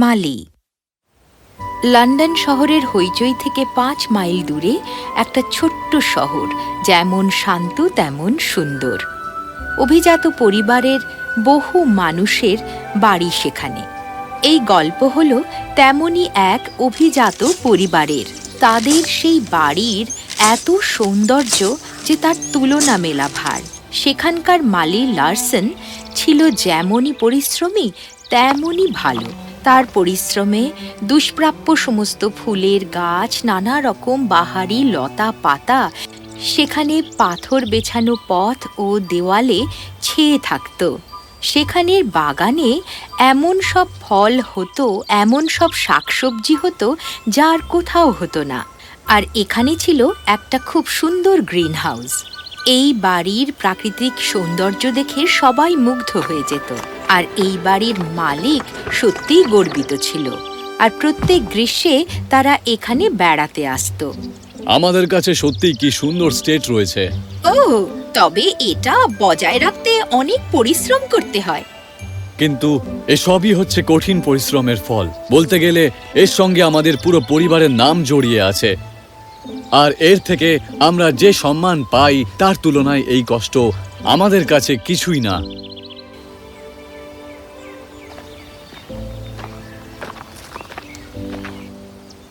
মালি। London শহরের হইচই থেকে পাঁচ মাইল দূরে একটা ছোট্ট শহর, যেমন শান্ত তেমন সুন্দর। অভিজাত পরিবারের বহু মানুষের বাড়ি সেখানে। এই গল্প হল তেমনই এক অভিজাত পরিবারের। তাদের সেই বাড়ির এত সৌন্দর্য যে তার তুলনা মেলা ভার। সেখানকার মালি লার্সন ছিল যেমনই পরিশ্রমী, তেমনই ভালো। তার পরিশ্রমে দুষ্প্রাপ্য সমস্ত ফুলের গাছ, নানা রকম বাহারি, লতা, পাতা সেখানে পাথর বেছানো পথ ও দেওয়ালে ছেয়ে থাকত। সেখানের বাগানে এমন সব ফল হতো, এমন সব শাকসবজি হতো যার কোথাও হতো না। আর এখানে ছিল একটা খুব সুন্দর গ্রিন হাউস এই বাড়ির প্রাকৃতিক সৌন্দর্য দেখে সবাই মুগ্ধ হয়ে যেত। আর এই বাড়ির মালিক সত্যিই গর্বিত ছিল। আর প্রত্যেক গ্রীষ্মে তারা এখানে বেড়াতে আসতো। আমাদের কাছে সত্যিই কি সুন্দর স্টেট রয়েছে। ও তবে এটা বজায় রাখতে অনেক পরিশ্রম করতে হয়। কিন্তু এসবই হচ্ছে কঠিন পরিশ্রমের ফল। বলতে গেলে এর সঙ্গে আমাদের পুরো পরিবারের নাম জড়িয়ে আছে। আর এর থেকে আমরা যে সম্মান পাই তার তুলনায় এই কষ্ট আমাদের কাছে কিছুই না।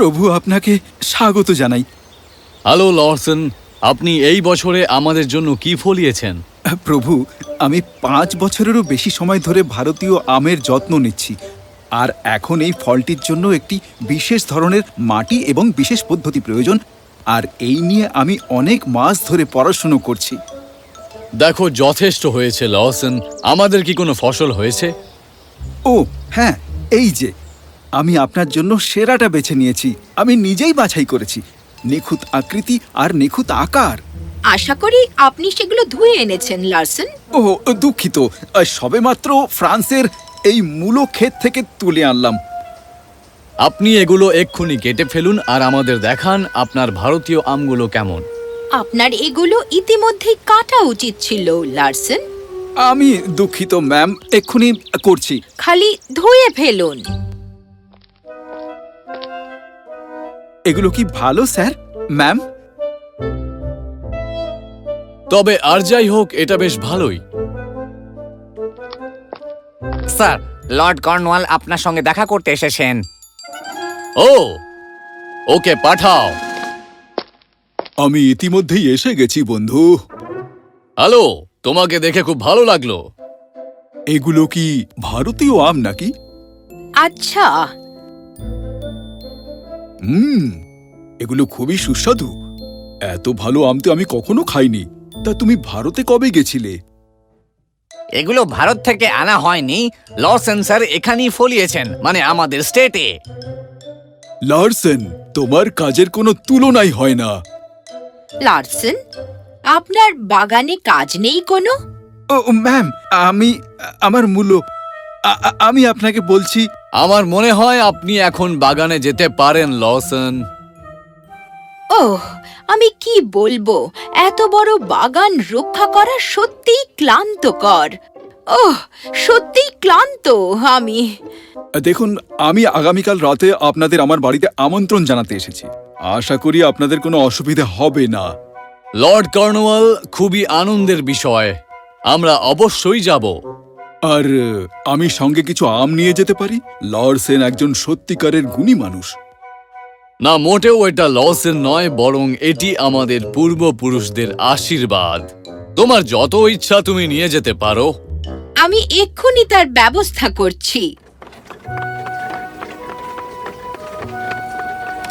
প্রভু আপনাকে স্বাগত জানাই। হ্যালো লর্সন আপনি এই বছরে আমাদের জন্য কি ফলিয়েছেন? প্রভু আমি পাঁচ বছরেরও বেশি সময় ধরে ভারতীয় আমের যত্ন নিচ্ছি আর এখন এই ফলটির জন্য একটি বিশেষ ধরনের মাটি এবং বিশেষ পদ্ধতি প্রয়োজন আর এই নিয়ে আমি অনেক মাস ধরে পড়াশুনো করছি। দেখো যথেষ্ট হয়েছে লর্সন আমাদের কি কোনো ফসল হয়েছে? ও হ্যাঁ এই যে আমি আপনার জন্য সেরাটা বেছে নিয়েছি। আমি নিজেই বাছাই করেছি। নিখুঁত আকৃতি আর নিখুঁত আকার। আশা করি আপনি সেগুলো ধুয়ে এনেছেন লার্সন। ও দুঃখিত। সবেমাত্র ফ্রান্সের এই মূলো ক্ষেত থেকে তুলে আনলাম। আপনি এগুলো এক্ষুনি কেটে ফেলুন আর আমাদের দেখান আপনার ভারতীয় আমগুলো কেমন। আপনার এগুলো ইতিমধ্যেই কাটা উচিত ছিল লার্সন। আমি দুঃখিত ম্যাম। এক্ষুনি করছি। খালি ধুয়ে ফেলুন। এগুলো কি ভালো স্যার? ম্যাম? তবে আর যাই হোক এটা বেশ ভালোই। স্যার লর্ড কর্নওয়াল আপনার সঙ্গে দেখা করতে এসেছেন। ও ওকে পাঠাও। আমি ইতিমধ্যেই এসে গেছি বন্ধু। হ্যালো তোমাকে দেখে খুব ভালো লাগল। এগুলো কি ভারতীয় আম নাকি? আচ্ছা হুম এগুলো খুবই সুস্বাদু। এত ভালো আম তো আমি কখনো খাইনি। তা তুমি ভারতে কবে গেছিলে? এগুলো ভারত থেকে আনা হয়নি। লর্সেন স্যার এখানেই ফলিয়েছেন মানে আমাদের স্টেটে। লার্সেন তোমার কাজের কোনো তুলনাই হয় না। লার্সন আপনার বাগানে কাজ নেই কোনো? ও ম্যাম আমি আমার মূল্য আমি আপনাকে বলছি আমার মনে হয় আপনি এখন বাগানে যেতে পারেন লসন। ওহ আমি কি বলব? এত বড় বাগান রক্ষা করা সত্যিই ক্লান্তকর। ওহ সত্যিই ক্লান্ত আমি। দেখুন আমি আগামীকাল রাতে আপনাদের আমার বাড়িতে আমন্ত্রণ জানাতে এসেছি। আশা করি আপনাদের কোনো অসুবিধা হবে না। লর্ড কর্নওয়াল খুবই আনন্দের বিষয়। আমরা অবশ্যই যাব। আর আমি সঙ্গে কিছু আম নিয়ে যেতে পারি? লর্ডসেন একজন সত্যিকারের গুণী মানুষ। না মোটেও এটা লসের নয় বরং এটি আমাদের পূর্বপুরুষদের আশীর্বাদ। তোমার যত ইচ্ছা তুমি নিয়ে যেতে পারো। আমি এক্ষুনি তার ব্যবস্থা করছি।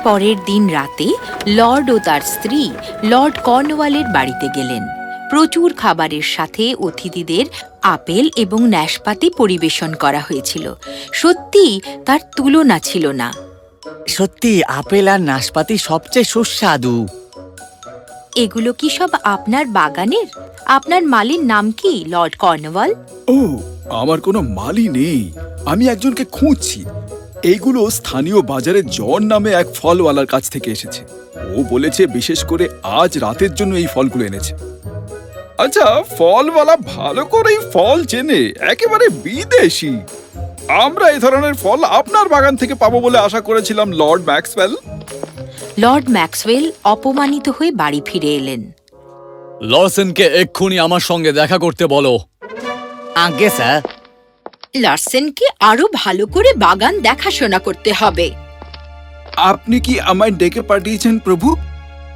পরের দিন রাতে লর্ড ও তার স্ত্রী লর্ড কর্নওয়ালের বাড়িতে গেলেন। প্রচুর খাবারের সাথে অতিথিদের আপেল এবং ন্যাশপাতি পরিবেশন করা হয়েছিল। সত্যি তার তুলনা ছিল না। সত্যি আপেল আর নাশপাতি সবচেয়ে সুস্বাদু। এগুলো কি সব আপনার বাগানের? আপনার মালির নাম কি লর্ড কর্নওয়াল? ও আমার কোনো মালি নেই। আমি একজনকে খুঁজছি। এইগুলো স্থানীয় বাজারে জন নামে এক ফলওয়ালার কাছ থেকে এসেছে। ও বলেছে বিশেষ করে আজ রাতের জন্য এই ফলগুলো এনেছে। আচ্ছা ফলওয়ালা ভালো করেই ফল চেনে একেবারে বিদেশি। আমরা এই ধরনের ফল আপনার বাগান থেকে পাবো বলে আশা করেছিলাম লর্ড ম্যাক্সওয়েল। লর্ড ম্যাক্সওয়েল অপমানিত হয়ে বাড়ি ফিরে এলেন। লসেনকে এক্ষুনি আমার সঙ্গে দেখা করতে বলো। আগে স্যার লার্সেনকে আরও ভালো করে বাগান দেখাশোনা করতে হবে। আপনি কি আমায় ডেকে পাঠিয়েছেন প্রভু?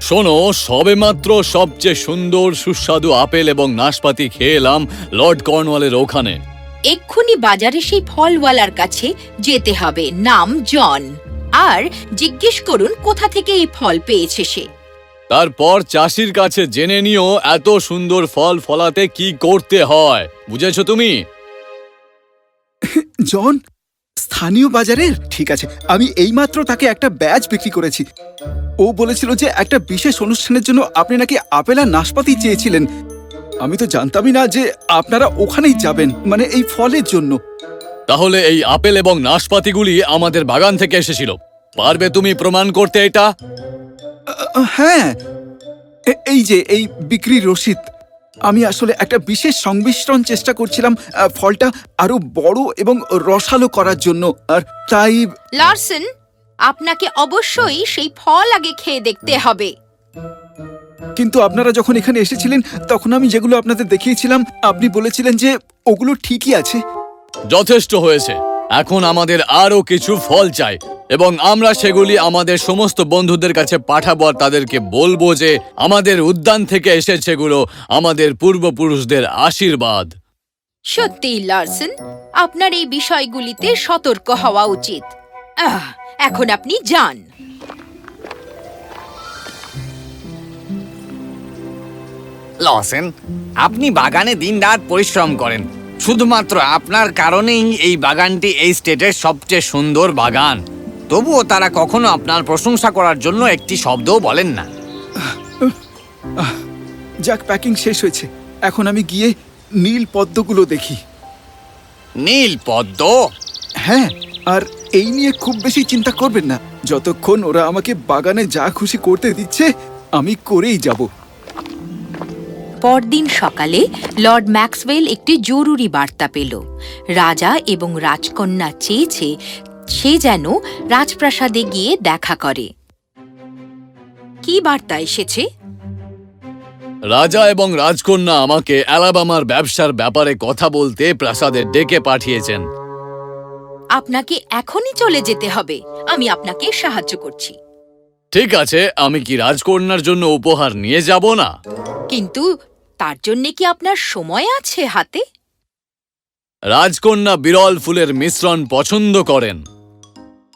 শোনো সবেমাত্র সবচেয়ে সুন্দর সুস্বাদু আপেল এবং নাশপাতি খেয়ে এলাম লর্ড কর্নওয়ালের ওখানে। এক্ষুনি বাজারে সেই ফলওয়ালার কাছে যেতে হবে নাম জন। আর জিজ্ঞেস করুন কোথা থেকে এই ফল পেয়েছে সে? তারপর চাষির কাছে জেনে নিও এত সুন্দর ফল ফলাতে কি করতে হয়। বুঝেছ তুমি? জন স্থানীয় বাজারের? ঠিক আছে আমি এইমাত্র তাকে একটা ব্যাজ বিক্রি করেছি। ও বলেছিল যে একটা বিশেষ অনুষ্ঠানের জন্য আপনি নাকি আপেল আর নাশপাতি চেয়েছিলেন। আমি তো জানতামই না যে আপনারা ওখানেই যাবেন মানে এই ফলের জন্য। তাহলে এই আপেল এবং নাশপাতিগুলি আমাদের বাগান থেকে এসেছিল। পারবে তুমি প্রমাণ করতে এটা? হ্যাঁ। এই যে এই বিক্রির রসিদ। আমি আসলে একটা বিশেষ সংমিশ্রণ চেষ্টা করছিলাম ফলটা আরও বড় এবং রসালো করার জন্য। আর তাই লার্সেন আপনাকে অবশ্যই সেই ফল আগে খেয়ে দেখতে হবে। কিন্তু আপনারা যখন এখানে এসেছিলেন তখন আমি যেগুলো আপনাদের দেখিয়েছিলাম আপনি বলেছিলেন যে ওগুলো ঠিকই আছে। যথেষ্ট হয়েছে। এখন আমাদের আরও কিছু ফল চাই এবং আমরা সেগুলি আমাদের সমস্ত বন্ধুদের কাছে পাঠাবো আর তাদেরকে বলব যে আমাদের উদ্যান থেকে এসেছে সেগুলো আমাদের পূর্বপুরুষদের আশীর্বাদ। সত্যি লার্সেন আপনার এই বিষয়গুলিতে সতর্ক হওয়া উচিত। এখন আপনি যান। লসেন আপনি বাগানে দিনরাত পরিশ্রম করেন। শুধুমাত্র আপনার কারণেই এই বাগানটি এই স্টেটের সবচেয়ে সুন্দর বাগান। তবুও তারা কখনো আপনার প্রশংসা করার জন্য একটি শব্দও বলেন না। যাক প্যাকিং শেষ হয়েছে। এখন আমি গিয়ে নীল পদ্মগুলো দেখি। নীল পদ্ম? হ্যাঁ আর এই নিয়ে খুব বেশি চিন্তা করবেন না। যতক্ষণ ওরা আমাকে বাগানে যা খুশি করতে দিচ্ছে আমি করেই যাব। পরদিন সকালে লর্ড ম্যাক্সওয়েল একটি জরুরি বার্তা পেল। রাজা এবং রাজকন্যা চেয়েছে সে যেন রাজপ্রাসাদে গিয়ে দেখা করে। কি বার্তা এসেছে? রাজা এবং রাজকন্যা আমাকে অ্যালাবামার ব্যবসার ব্যাপারে কথা বলতে প্রাসাদে ডেকে পাঠিয়েছেন। আপনাকে এখনই চলে যেতে হবে। আমি আপনাকে সাহায্য করছি। ঠিক আছে আমি কি রাজকন্যার জন্য উপহার নিয়ে যাব না? কিন্তু তার জন্যে কি আপনার সময় আছে হাতে? রাজকন্যা বিরল ফুলের মিশ্রণ পছন্দ করেন।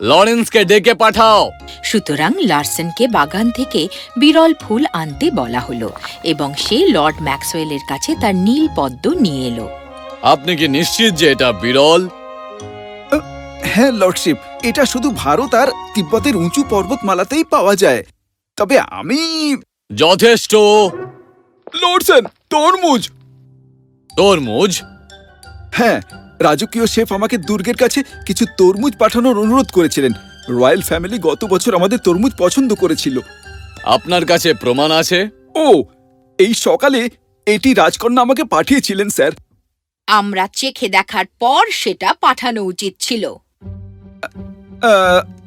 লরেন্সকে ডেকে পাঠাও। সুতরাং লার্সেনকে বাগান থেকে বিরল ফুল আনতে বলা হলো এবং সে লর্ড ম্যাক্সওয়েলের কাছে তার নীল পদ্ম নিয়ে এলো। আপনি কি নিশ্চিত যে এটা বিরল? হ্যাঁ লর্ডশিপ এটা শুধু ভারত আর তিব্বতের উঁচু পর্বতমালাতেই পাওয়া যায়। তবে আমি যথেষ্ট। লর্ডসন তরমুজ। তরমুজ? হ্যাঁ রাজকীয় শেফ আমাকে দুর্গের কাছে কিছু তরমুজ পাঠানোর অনুরোধ করেছিলেন। রয়্যাল ফ্যামিলি গত বছর আমাদের তরমুজ পছন্দ করেছিল। আপনার কাছে প্রমাণ আছে? ও এই সকালে এটি রাজকন্যা আমাকে পাঠিয়েছিলেন স্যার। আমরা চেখে দেখার পর সেটা পাঠানো উচিত ছিল।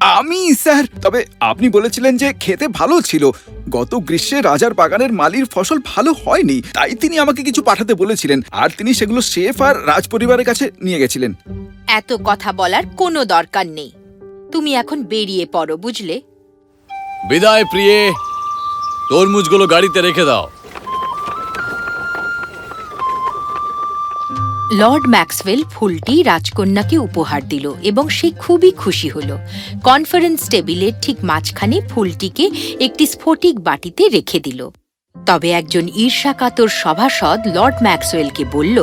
আমি স্যার। তবে আপনি বলেছিলেন যে খেতে ভালো ছিল। গত গ্রীষ্মে রাজার বাগানের মালির ফসল ভালো হয়নি তাই তিনি আমাকে কিছু পাঠাতে বলেছিলেন। আর তিনি সেগুলো শেফ আর রাজপরিবারের কাছে নিয়ে গেছিলেন। এত কথা বলার কোনো দরকার নেই। তুমি এখন বেরিয়ে পড়ো বুঝলে? বিদায় প্রিয়ে। তরমুজগুলো গাড়িতে রেখে দাও। লর্ড ম্যাক্সওয়েল ফুলটি রাজকন্যাকে উপহার দিল এবং সে খুবই খুশি হল। কনফারেন্স টেবিলের ঠিক মাঝখানে ফুলটিকে একটি স্ফটিক বাটিতে রেখে দিল। তবে একজন ঈর্ষাকাতর সভাসদ লর্ড ম্যাক্সওয়েলকে বলল,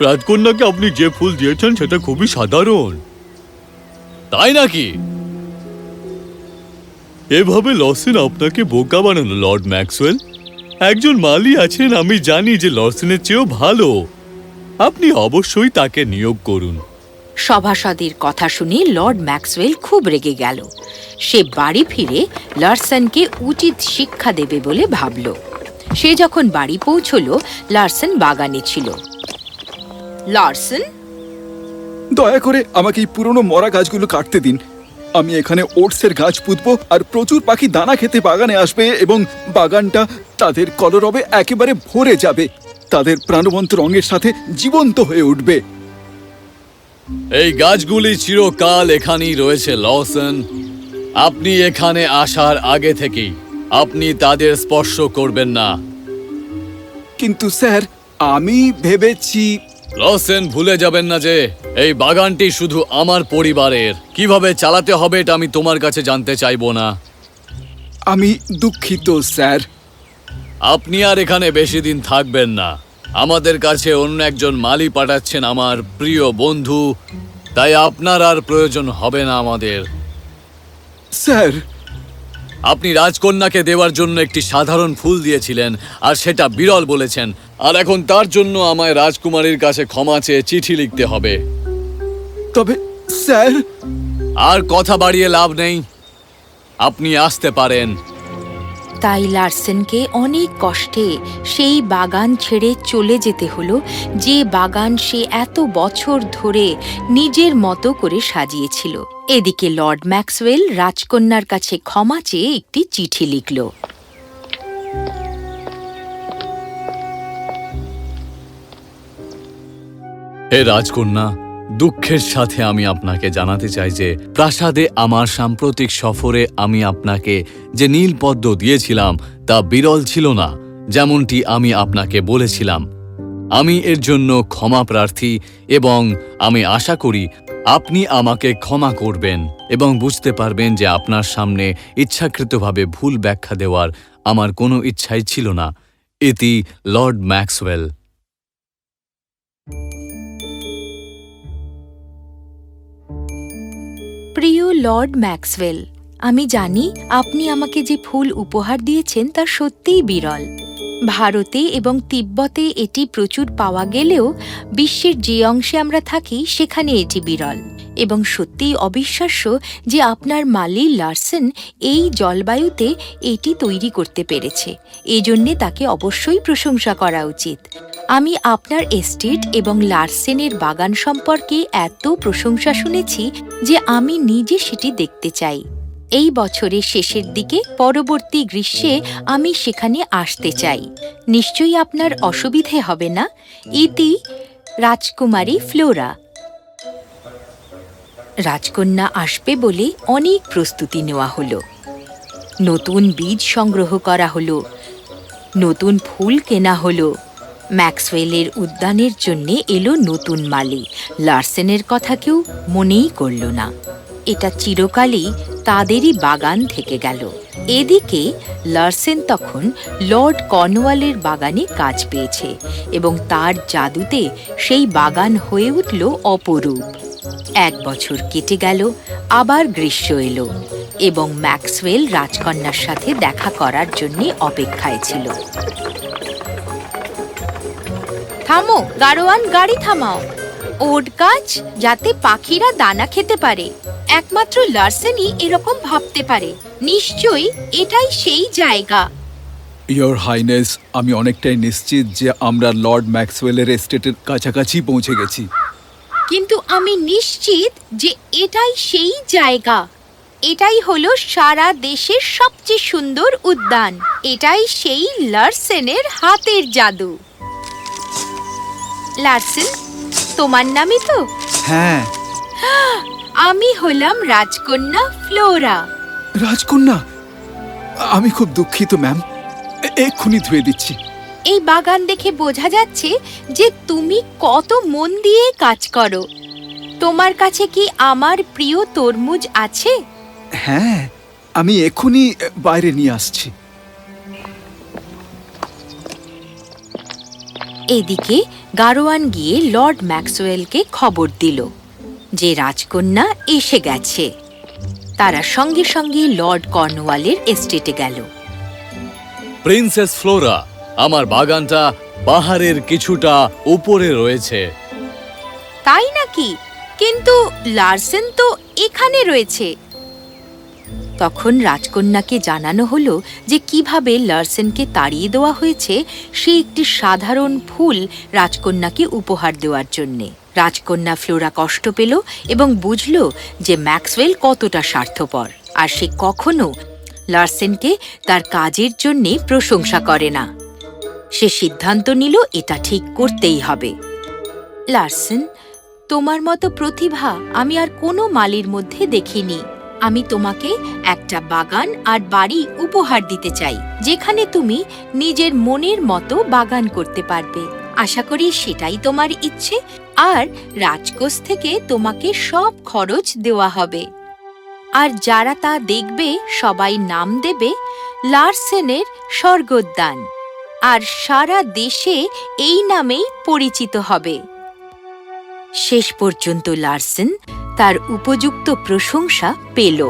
রাজকন্যাকে আপনি যে ফুল দিয়েছেন সেটা খুবই সাধারণ। তাই নাকি? এভাবে লসেন আপনাকে বোকা বানানো লর্ড ম্যাক্সওয়েল। একজন মালি আছেন, আমি জানি যে লসেনের চেয়েও ভালো। আপনি অবশ্যই তাকে নিয়োগ করুন। সভাসদের কথা শুনে লর্ড ম্যাক্সওয়েল খুব রেগে গেল। সে বাড়ি ফিরে লার্সনকে উচিত শিক্ষা দেবে বলে ভাবল। সে যখন বাড়ি পৌঁছল লার্সন বাগানে ছিল। লার্সন? দয়া করে আমাকে এই পুরনো মরা গাছগুলো কাটতে দিন। আমি এখানে ওটসের গাছ পুঁতবো আর প্রচুর পাখি দানা খেতে বাগানে আসবে এবং বাগানটা তাদের কলরবে একেবারে ভরে যাবে। তাদের প্রাণবন্ত রঙের সাথে জীবন্ত হয়ে উঠবে। এই গাছগুলি চিরকাল এখানেই রয়েছে লসন। আপনি এখানে আসার আগে থেকেই আপনি তাদের স্পর্শ করবেন না। কিন্তু স্যার আমি ভেবেছি লসেন ভুলে যাবেন না যে এই বাগানটি শুধু আমার পরিবারের। কীভাবে চালাতে হবে এটা আমি তোমার কাছে জানতে চাইব না। আমি দুঃখিত স্যার। আপনি আর এখানে বেশি দিন থাকবেন না। আমাদের কাছে অন্য একজন মালি পাঠাচ্ছেন আমার প্রিয় বন্ধু তাই আপনার আর প্রয়োজন হবে না আমাদের। স্যার। আপনি রাজকন্যাকে দেওয়ার জন্য একটি সাধারণ ফুল দিয়েছিলেন আর সেটা বিরল বলেছেন। আর এখন তার জন্য আমায় রাজকুমারীর কাছে ক্ষমা চেয়ে চিঠি লিখতে হবে। তবে স্যার। আর কথা বাড়িয়ে লাভ নেই। আপনি আসতে পারেন। তাই লার্সেনকে অনেক কষ্টে সেই বাগান ছেড়ে চলে যেতে হলো, যে বাগান সে এত বছর ধরে নিজের মতো করে সাজিয়েছিল। এদিকে লর্ড ম্যাক্সওয়েল রাজকন্যার কাছে ক্ষমা চেয়ে একটি চিঠি লিখল। হে রাজকন্যা দুঃখের সাথে আমি আপনাকে জানাতে চাই যে প্রাসাদে আমার সাম্প্রতিক সফরে আমি আপনাকে যে নীল পদ্ম দিয়েছিলাম তা বিরল ছিল না, যেমনটি আমি আপনাকে বলেছিলাম। আমি এর জন্য ক্ষমা প্রার্থী এবং আমি আশা করি আপনি আমাকে ক্ষমা করবেন এবং বুঝতে পারবেন যে আপনার সামনে ইচ্ছাকৃতভাবে ভুল ব্যাখ্যা দেওয়ার আমার কোনো ইচ্ছাই ছিল না। এটি লর্ড ম্যাক্সওয়েল। প্রিয় লর্ড ম্যাক্সওয়েল, আমি জানি আপনি আমাকে যে ফুল উপহার দিয়েছেন তা সত্যিই বিরল। ভারতে এবং তিব্বতে এটি প্রচুর পাওয়া গেলেও বিশ্বের যে অংশে আমরা থাকি সেখানে এটি বিরল এবং সত্যিই অবিশ্বাস্য যে আপনার মালি লার্সেন এই জলবায়ুতে এটি তৈরি করতে পেরেছে। এজন্যে তাকে অবশ্যই প্রশংসা করা উচিত। আমি আপনার এস্টেট এবং লার্সেনের বাগান সম্পর্কে এত প্রশংসা শুনেছি যে আমি নিজে সেটি দেখতে চাই। এই বছরের শেষের দিকে পরবর্তী গ্রীষ্মে আমি সেখানে আসতে চাই। নিশ্চয়ই আপনার অসুবিধে হবে না? ইতি রাজকুমারী ফ্লোরা। রাজকন্যা আসবে বলে অনেক প্রস্তুতি নেওয়া হলো। নতুন বীজ সংগ্রহ করা হলো। নতুন ফুল কেনা হলো। ম্যাক্সওয়েলের উদ্যানের জন্য এলো নতুন মালি। লার্সেনের কথা কেউ মনেই করল না। এটা চিরকালই তাদেরই বাগান থেকে গেল। এদিকে লার্সেন তখন লর্ড কর্নওয়ালের বাগানে কাজ পেয়েছে এবং তার জাদুতে সেই বাগান হয়ে উঠল অপরূপ। এক বছর কেটে গেল, আবার গ্রীষ্ম এলো এবং ম্যাক্সওয়েল রাজকন্যার সাথে দেখা করার জন্য অপেক্ষায় ছিল। থামো গাড়োয়ান গাড়ি থামাও। ওট গাছ যাতে পাখিরা দানা খেতে পারে। একমাত্র লার্সেনই এরকম ভাবতে পারে। নিশ্চয়ই এটাই সেই জায়গা। ইয়োর হাইনেস আমি অনেকটাই নিশ্চিত যে আমরা লর্ড ম্যাক্সওয়েলের এস্টেটের কাছাকাছি পৌঁছে গেছি। কিন্তু আমি নিশ্চিত যে এটাই সেই জায়গা। এটাই হলো সারা দেশের সবচেয়ে সুন্দর উদ্যান। এটাই সেই লার্সেনের হাতের জাদু। লার্সেন তোমার নামই তো? হ্যাঁ। আমি হলাম রাজকন্যা ফ্লোরা। রাজকন্যা? আমি খুব দুঃখিত ম্যাম। এক্ষুনি ধুয়ে দিচ্ছি। এই বাগান দেখে বোঝা যাচ্ছে যে তুমি কত মন দিয়ে কাজ করো। তোমার কাছে কি আমার প্রিয় তরমুজ আছে? হ্যাঁ আমি এক্ষুনি বাইরে নিয়ে আসছি। এদিকে গারোয়ান গিয়ে লর্ড ম্যাক্সওয়েলকে খবর দিল যে রাজকন্যা এসে গেছে। তারা সঙ্গে সঙ্গে লর্ড কর্নওয়ালের এস্টেটে গেল। প্রিন্সেস ফ্লোরা আমার বাগানটা পাহাড়ের কিছুটা উপরে রয়েছে। তাই নাকি? কিন্তু লার্সেন তো এখানে রয়েছে। তখন রাজকন্যাকে জানানো হলো যে কীভাবে লার্সেনকে তাড়িয়ে দেওয়া হয়েছে, সে একটি সাধারণ ফুল রাজকন্যাকে উপহার দেওয়ার জন্যে। রাজকন্যা ফ্লোরা কষ্ট পেল এবং বুঝল যে ম্যাক্সওয়েল কতটা স্বার্থপর, আর সে কখনো লার্সেনকে তার কাজের জন্যে প্রশংসা করে না। সে সিদ্ধান্ত নিল এটা ঠিক করতেই হবে। লার্সেন, তোমার মতো প্রতিভা আমি আর কোনো মালির মধ্যে দেখিনি। আমি তোমাকে একটা বাগান আর বাড়ি উপহার দিতে চাই, যেখানে তুমি নিজের মনের মতো বাগান করতে পারবে। আশা করি সেটাই তোমার ইচ্ছে, আর রাজকোষ থেকে তোমাকে সব খরচ দেওয়া হবে। আর যারা তা দেখবে, সবাই নাম দেবে, লার্সেনের স্বর্গোদ্যান আর সারা দেশে এই নামেই পরিচিত হবে। শেষ পর্যন্ত, লার্সেন তার উপযুক্ত প্রশংসা পেল।